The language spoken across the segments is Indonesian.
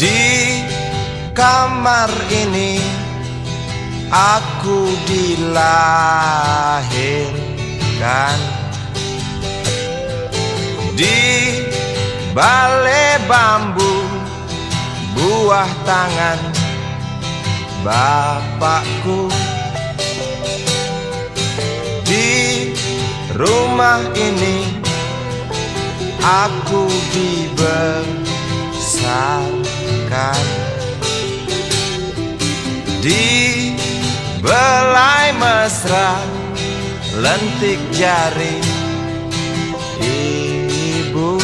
Di kamar ini aku dilahirkan. Di balai bambu buah tangan bapakku. Di rumah ini aku dibesarkan mesra lentik jari ibu.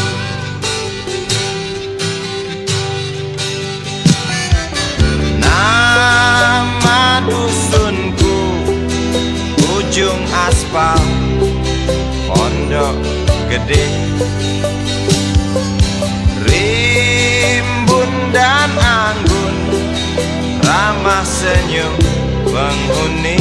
Nama dusunku ujung aspal pondok gede. Rimbun dan anggun ramah senyum penghuni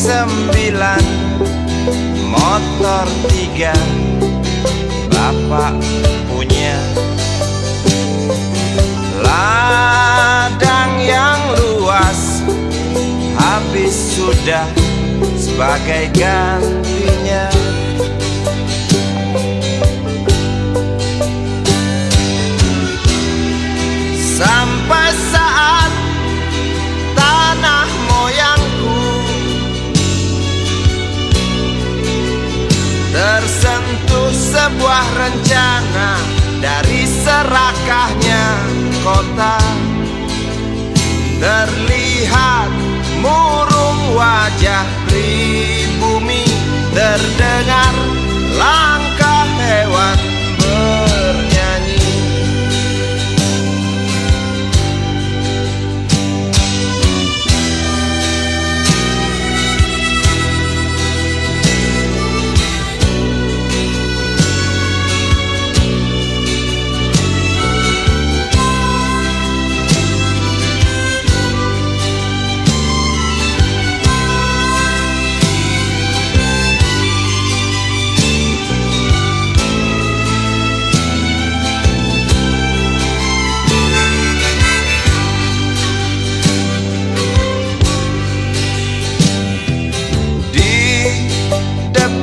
sembilan Motor tiga Bapak punya. Ladang yang luas Habis sudah sebagai gantinya rencana Dari serakahnya kota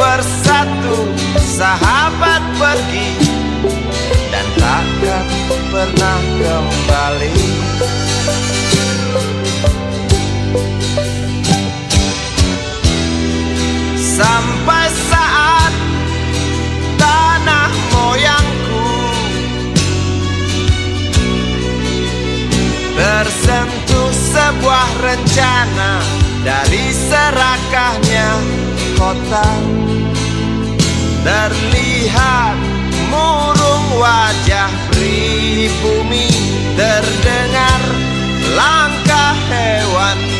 Satu persatu sahabat pergi. Dan takkan pernah kembali. Sampai saat tanah moyangku Tersentuh sebuah rencana Dari serakahnya kota Terlihat murung wajah pribumi Terdengar langkah hewan